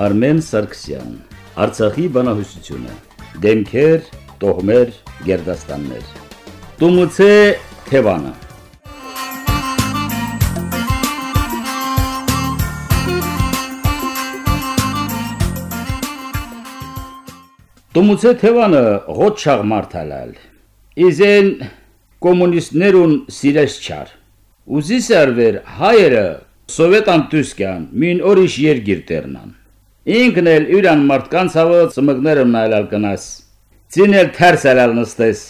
Արմեն Սարգսյան Արցախի բանահյուսությունը Դեմքեր, տոհմեր, գերդաստաններ Տումուցե Թևանը Տումուցե Թևանը ղոչաղ մարտալալ Իզեն կոմունիստներուն սիրես չար Ուզի սերվեր հայերը սովետան տուսկյան մին օրիշ երգիր տերնան Ինքն էլ իրան մարդկանց հավը ծմկները նայլալ կնաս։ Ցինել թերսալալ նստես,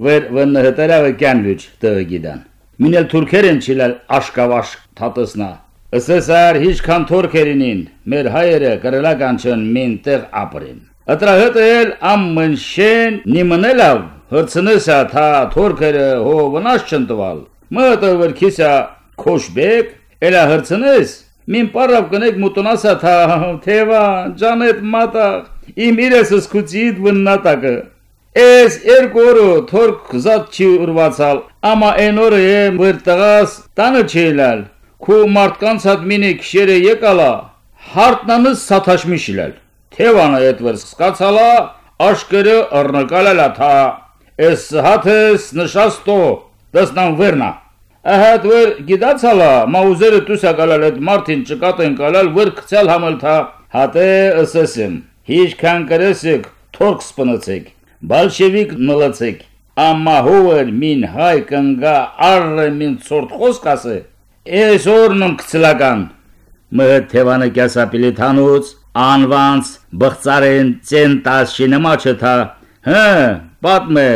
վեր վնհտերավը կյանլուջ տղգիդան։ Մինել թուրքերեն չիլալ աշկավաշ թատսնա։ Ասեսար հիշ քան թուրքերինին, մեր հայերը կրելական չն մին տեղ ապրին։ Ատրահտել ամմնշեն նիմանելավ հրցնեսա թա թուրքերը հո վնաս չընտվալ։ Մտը վրքիսա քոշբեկ, էլա հրցնես Մին պարավ կնեք մուտնասա թա թեվա ջանետ մատա իմ իրես սկուծիդ վննատակը Էս երկորը թորք զատ չի ուրվացալ ամա այն օրը եմ վրտղաս տանը չելալ քու մարդկանց հատ մինի քշերը եկալա հարտնանս սաթաշմիշիլալ թևանը այդ վր սկացալա աշկերը առնակալալա թա Էս հաթես նշաստո դասնան վերնա Ահա դուր գիտացալա մաուզերը տուսակալալ այդ մարտին ճկատեն կալալ վր քցալ համալթա հատե ըսեսեմ հիշ քան կրեսեք թորք սպնացեք բալշևիկ նլացեք ամա հովեր մին հայ կնգա արը մին ծորտ խոսքասը այսօրնում քցլական մհ թևանը կասապիլի թանուց անվանց բղծարեն ցենտաս շինամաչը թա հը պատմե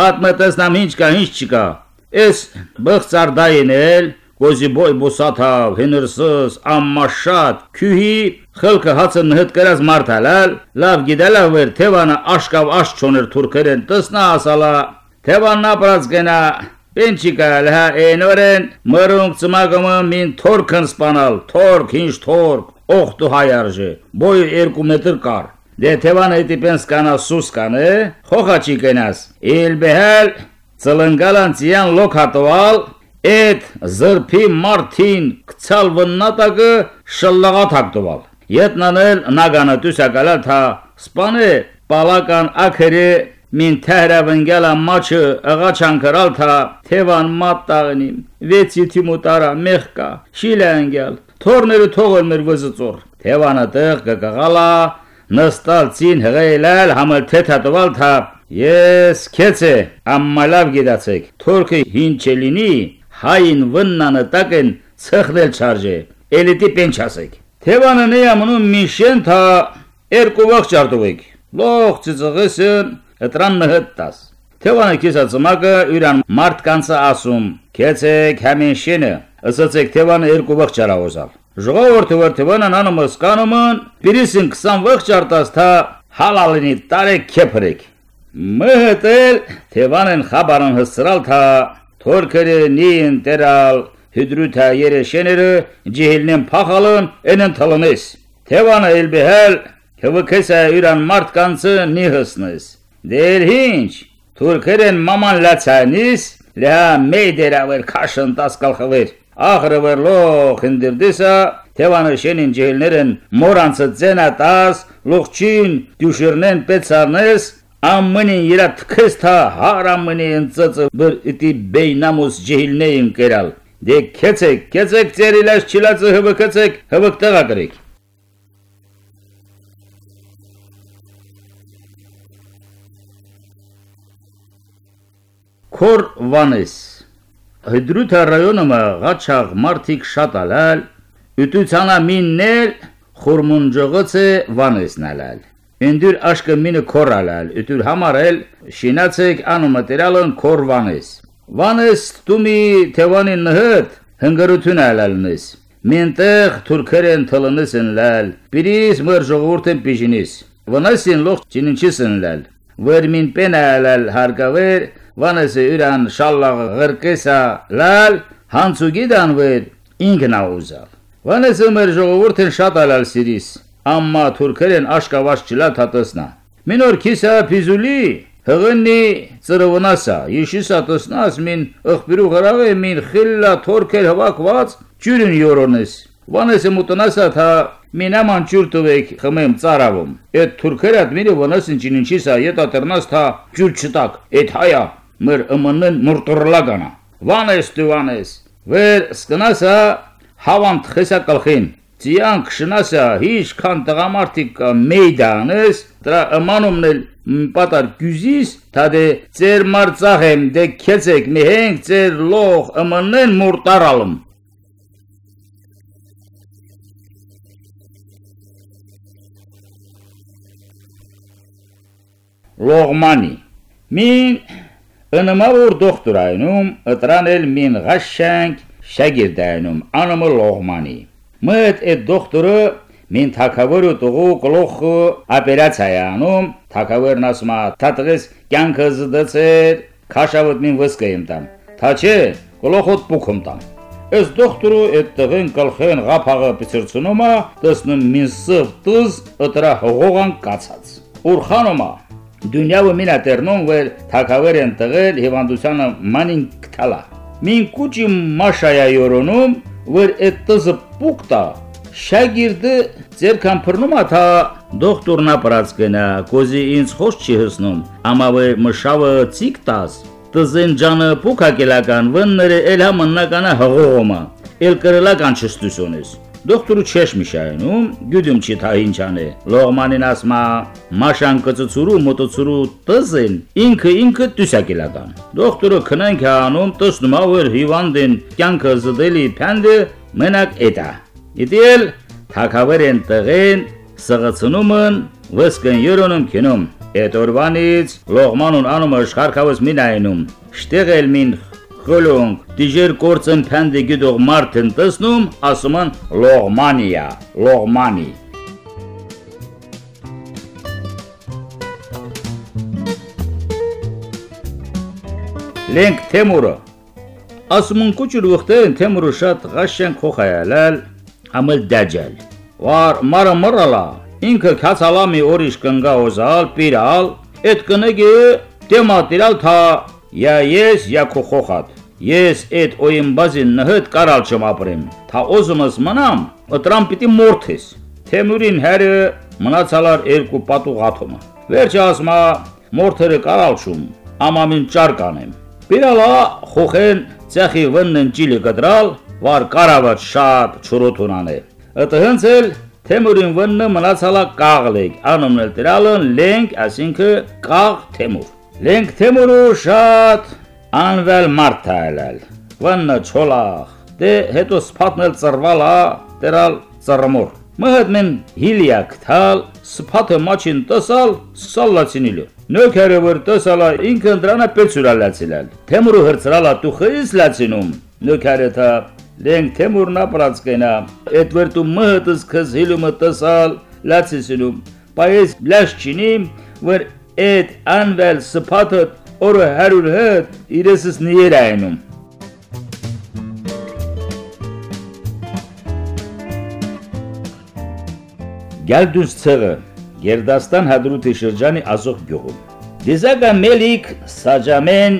պատմե տեսնամ ինչ կա ինչ չկա Էս բղծարդային էլ Կոզիբոյ բուսաթավ, հինրսս, ամմաշատ, քյուհի, խլկը հացը նհտ կրած մարդալալ, լավ գիդելա վեր թևանը աշկավ աշ չոներ թուրքերեն տսնա ասալա, թևանն ապրած գնա, Պենչիկա լհա էնորեն մրունք ծմագումը մին թորքն սպանալ, թորք, ինչ թորք, օխտու հայարժը, բոյ երկու մետր կար, դե թևանը էտիպեն սկանա սուս կանե, խոխաչի կենաս, իլ բեհել Ծլնգալանցիան լոքատոալ Էդ զրփի մարտին կցալ վննատակը շլլաղաթակտոval։ Ետնանել նագանը տուսակալալ թա սպանը պալական ակրի մին թերավնգելա մաչը աղաչան կրալ թա թևան մատտաղնի վեցի թիմուտարա մեղկա շիլանգել թորները թողել մեր վզծոր թևանը տեղ կկղալա նստալ ցին հղելալ համել թեթատվալ թա Ես քեցե ամմալավ գիտացեք թուրքը հինչելինի հայն վննանը տակեն ցխնել չարժե էլիտի պենչասեք Թևանը նե ամնում միշեն թա երկու վաղ ճարտուվեք լող ծծղեսն ыտրան նհտտաս Թևանը քեսա ծմակը յուրան մարդ կանցը ասում քեցեք համին շենը ասացեք թևանը երկու վաղ ճարավոզալ Ժողովուրդը որ թևանը նանոմս կանոմն բիրիսին 20 վաղ ճարտաս թա հալալինի տարեք քեփրեք Մհտել թևանեն խաբարան հսրալ թա թորքերը նին տերալ հիդրութա երեշեները ջիհիլնեն փախալն ենն թալնես թևանը elbehel քվքեսա յուրան մարդ կանցը նիհսնես դեր հինչ թուրքերեն մաման լացանիս լա մեյդերավեր քաշն տասկալխվեր ախրը վերլող հնդիրդիսա թևանը շենին ջիհիլներեն մորանցը ձենատաս լուղչին դյուշերնեն պեցարնես ամենին իրա թքստա հարամենին ծծը բր իտի բեյնամուս ջիհիլնեին կերալ դե քեցեք քեցեք ծերիլաշ չիլացը հվկեցեք հվկ տղա գրեք Քոր Վանես Հդրութա ռայոնը ղաչաղ մարտիկ շատ ալալ յութուցանա միններ խորմունջողոցը Վանեսնալալ Ինդուր աշկը մինը կորալալ, յութուր համարել շինացեք անումատերալն կորվանես։ Վանես տումի թևանին նհդ հնգրություն ալալնես։ Մենտեղ թուրքերեն թլնես ընլալ, պիրիս մր ժողովուրդեն պիժինիս։ Վանեսին լող չինինչիսն լալ։ Վեր մին պեն ալալ հարգավեր, վանեսը յուրան շալլաղ ղրկեսա լալ, հանցուգիդան վեր ինքն աուզալ։ Վանեսը մր ժողովուրդեն շատ ալալ սիրիս ամմա թուրքերեն աշկավաշ չլա թատսնա։ Մինոր քիսա փիզուլի հղնի ծրվնասա, իշիսա տսնաս մին ըխբիրու գրավե մին խիլլա թորքեր հվակված ջուրին յորոնես։ Վանեսը մուտնասա թա մինաման ջուր տվեք խմեմ ծարավում։ Այդ թուրքերը admire վնաս ինչին ինչի սա յետա տերնաս թա ջուր չտակ։ Այդ հայա մր ըմնն մուրտորլագանա։ Վանես դուանես։ Վեր սկնասա հավանտ խեսա կլխին։ Ձիանք շնասա հիշ քան տղամարդիկ մեյդանես դրա ամանումնել պատար գյուզիս թադե ծեր մարծախեմ դե քեցեք մեհենք ծեր լող ամանեն մուրտարալում լողմանի մին ընմավոր դոկտորայնում ըտրանել մին ղաշանք շագիրդայնում անմը լողմանի մըտ այդ դոկտորը մին թակավորը տողու գլոխը օպերացիայանում թակավորն ասում է թատղես կյանքը զդացեր քաշավդ մին վսկայեմ տամ թա չէ գլոխոտ փուքում տամ Այս դոկտորը այդ տղեն գլխեն ղափաղը պիցրցնումա տեսնում մին սվ տыз ըտրա հողողան կացած ուրխանոմա Դունյավը մինա տերնում վեր թակավեր են տղել հիվանդությանը մանին կթալա։ Մին կուճի մաշայա յորոնում վեր այդ տզը պուկտա շագիրդը ձեր կամփռնում աթա դոկտորնա պրածկենա կոզի ինձ խոս չի հսնում ամավե մշավը ցիկտաս տզենջանը փուքակելական վնները էլա մնականա հողոմա էլ կրելական չստուսոնես Դոկտորը չեշ միշայնում, գյուդում չի թա ինչան է։ Լողմանին ասմա, մաշան կծծուրու մոտոցուրու տզեն, ինքը ինքը դուսակելական։ Դոկտորը քնանք անում, տեսնում ավ հիվանդին կյանքը զդելի փանդը մենակ էտա։ Իդել թակավեր են տղեն սղացնումն վսկն յորոնում քնում։ Այդ օրվանից լողմանուն անում աշխարհքավս մինայնում։ Շտեղել մին խոլոնք դիժեր կորցն փանդի գյուդող մարդն տեսնում ասում են լողմանիա լողմանի Լենք Թեմուրը Ասմունքուչ ուղտեն թեմրու շատ ղաշեն խոխայալալ ամլ դաջալ։ Վար մարը մռալա ինքը քացալա մի օրիշ կնգա օզալ պիրալ այդ կնեգի տեմատիրալ թա յա ես յա խոխատ։ Ես այդ օյն բազին նհդ կարալ չեմ ապրեմ։ Թա օզումս մնամ, օտրամ պիտի մորթես։ Թեմուրին հերը մնացալար երկու պատուղ աթոմը։ Վերջը ասմա մորթերը կարալ չում, ամամին ճարկանեմ։ Պիրալա խոխեն ցախի վննն ճիլը գդրալ, վար կարաված շատ չորոթունան է։ Ըտը հենց էլ Թեմուրին վննը մնացալա կաղլեկ, անումնել դրալն լենք, ասինքը կաղ Թեմուր։ Լենք Թեմուրը շատ անվել մարդ այլել։ Վնը չոլախ։ Դե հետո սփատնել ծրվալա, դերալ ծրմոր։ Մհդ մեն հիլիակ թալ, սփաթը մաչին տսալ, սալլացինիլը։ Նոքերը որ տսալա ինքն դրանա պեցուրալացիլալ։ Թեմուրը հրցրալա դու խիս լացինում։ Նոքերը թա Լենք Թեմուրնա պրածկենա։ Այդ վրտու մհդս քս հիլումը տսալ, լացիսինում։ Բայց լաշ չինիմ, որ այդ անվել սփաթը օրը 100 հետ իրեսս նիեր Գալդուս ցեղը Գերդաստան հադրութի շրջանի Ազող գյուղում։ Դիզագա Մելիք Սաջամեն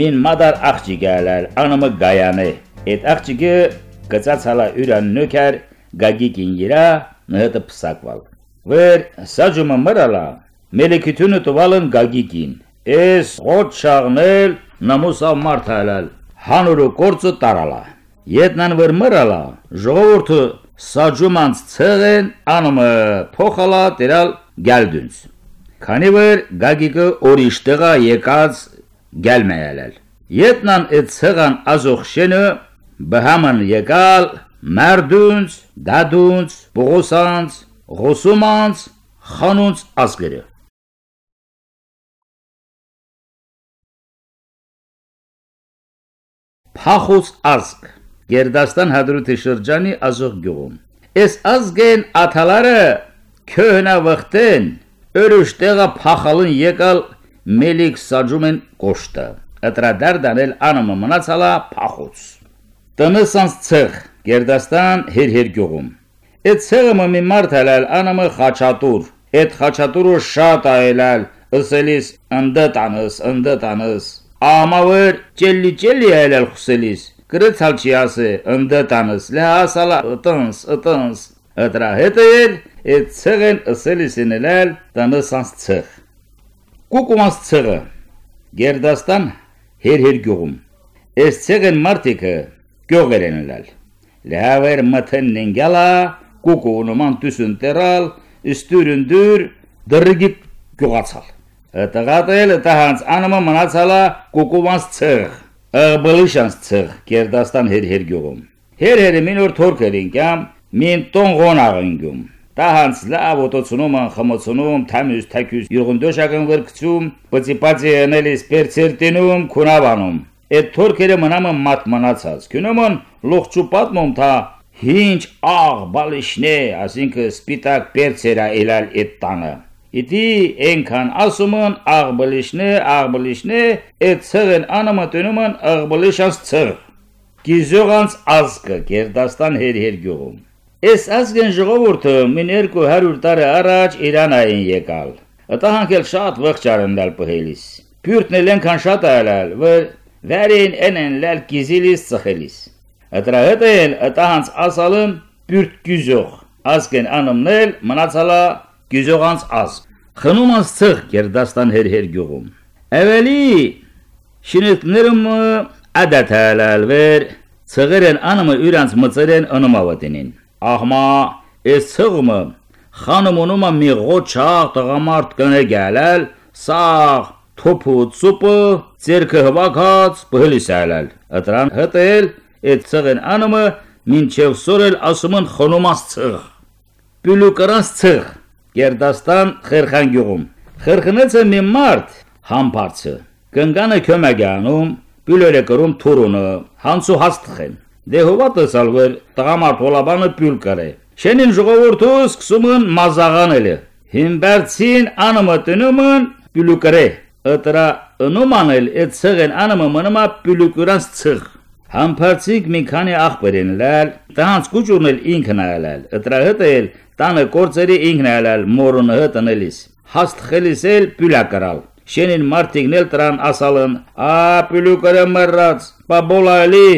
մին մադար աղջի գալալ անումը գայանե։ Այդ աղջիկը գծացալա յուրան նոքար գագիկին իրա նհտը փսակվալ։ Վեր Սաջումը մրալա Մելիքությունը տվալն գագիկին Էս ոտ շաղնել նամուսավ մարդ հալալ, հանուրը կործը տարալա։ Ետնան վր մրալա, ժողովորդը սաջումանց ցեղեն անումը փոխալա դերալ գալդունց։ Քանի վր գագիկը օրիշտեղա եկած գալմայալալ։ Ետնան այդ ցեղան ազող շենը բհաման եկալ մարդունց, դադունց, բողոսանց, ղոսումանց, խանունց ասգերը։ Փախոց ազգ Գերդաստան հադրութի շրջանի ազող գյուղում Այս ազգեն աթալարը քյոհնա վխտեն örüş տեղա փախալուն եկալ մելիք սաջում են կոշտը Ըտրադար դանել անումը մնացալա փախոց Տնսանց ցեղ Գերդաստան հեր-հեր գյուղում Այդ ցեղը մի մարդ հալալ անումը խաչատուր Այդ խաչատուրը շատ այլալ ըսելիս ընդդտանս ընդդտանս Ամավեր ճելի ճելի այլել խուսելիս գրեցալ չի ասե ընդդտանս լե ասալա ըտանս ըտանս Ըտրա հետը էլ այդ ցեղեն ըսելիսինել տանսանց ցեղ։ Կուկումանց ցեղը Գերդաստան հեր-հեր գյուղում։ Այս ցեղեն մարտիկը գյուղեր են լալ։ Լավեր մթնն գալա կուկունոման տուսուն տերալ ստուրնդուր դրգի գյուղացալ։ Տղատել տահանց անմա մնացալա կուկումանց ցեղ։ Աղբլիշանց ցեղ Գերդաստան հեր-հեր գյուղում։ Հեր-հերը մինոր թորքերին կամ մին տոն գոնաղինգում։ Տահանց լավ օտոցնում են խմոցնում, թամյուս թակյուս յուրգնդոշական վրկցում, բծիպացի ընելիս պերցերտինում, քունավանում։ Այդ թորքերը մնամը մատ մնացած։ Քյունոմն լողջու պատմում թա հինչ աղ բալիշնե, ասինքը սպիտակ պերցերա էլալ այդ տանը։ Իդի ենքան ասումն աղ բլիշնե, աղ բլիշնե, այդ ցղեն անամատնում են աղ բլիշանց ցղ։ Գիզողանց ազգը Գերդաստան հեր-հեր գյուղում։ Այս ազգեն ժողովուրդը մին 200 տարի առաջ Իրանային եկալ։ Ըտա հանքել շատ վղճարն դալ պհելիս։ Պյուրտն էլ ենքան շատ այլալ, որ վերին ենեն լալ կիզիլիս ծխելիս։ Ըտրա հետեն ըտա հանց ասալն պյուրտ գյուզող։ Ազգեն անումնել մնացալա գյուզողանց ազգ։ Խնումանց ծխ Գերդաստան հեր-հեր գյուղում։ Էվելի շինետներում ադաթալալ վեր ծղերեն անումը իրանց մծերեն անմավատինին աղմա այս ցղմը խանոմոնոմա մի ղոչաղ տղամարդ կնե գալալ սաղ թոփու ծուպը ցերքը հվակած բհլիսալալ ատրան հտել այդ ցղեն անումը մինչև սորել ասումն խոնոմաս ցղ պյուլուկրանս ցղ Գերդաստան խերխան գյուղում խերխնեցը մի մարդ համբարձը կնգանը քյոմագանում պյուլերը կրում թուրունը հանցու հաստխեն Դե հովատը սալվեր տղամարդ հոլաբանը պյուլ կարե։ Շենին ժողովուրդը սկսում են մազաղանել։ Հիմբերցին անումը տնումն պյուլուկրե։ Ըտրա ընումանել այդ ցղեն անումը մնամա պյուլուկրանց ցղ։ Համբարձիկ մի քանի աղբեր են լալ, տանց կուճուրն էլ ինքն է լալ, ըտրահտը էլ տանը կործերի ինքն է լալ մորոնը տնելիս։ Հաստ խելիսել պյուլա կրալ։ Շենին մարտիկնել տրան ասալն, «Ա պյուլու կրը մռած, բա բոլալի,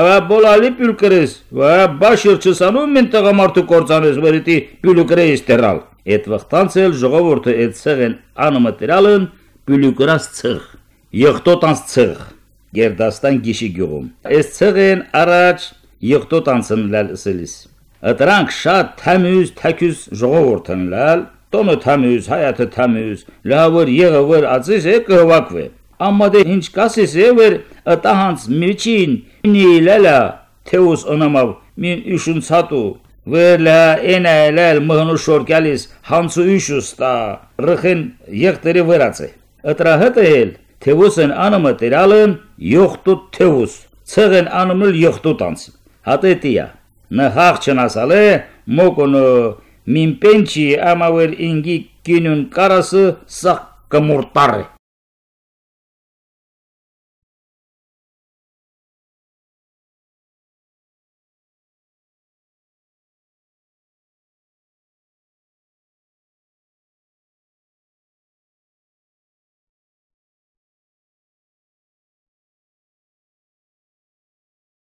ավա բոլալի պյուլ կրես, վա բաշր չսանում մեն տղամարդու կործանես վերիտի պյուլու կրես տերալ»։ Այդ վղտանցել ժողովուրդը այդ ցեղեն անմտրալն պյուլու կրած ցեղ։ Եղտոտանց ցեղ։ Գերդաստան գիշի գյուղում։ Այս ցեղեն առաջ եղտոտանցն լալ ասելիս։ Ըտրանք շատ թամյուս թակյուս ժողովորդն լալ, տոնը թամյուս, հայաթը թամյուս, լավր եղավր ածիս է կհվակվե։ Ամադե ինչ կասես է վեր ըտահանց միջին նիլելա թեուս օնամավ մին իշունցատու վերլա էնայել մհնու շորկալիս հանցու իշուստա ռխեն եղտերի վրացե ըտրա հտել թեուսն անամը տերալն յոխտու թեուս ցեղեն անամլ յոխտուտանց հատետիա նահախ չնասալե մոկոնո մին պենչի ամավեր ինգի կինուն կարասը սա կմուրտարը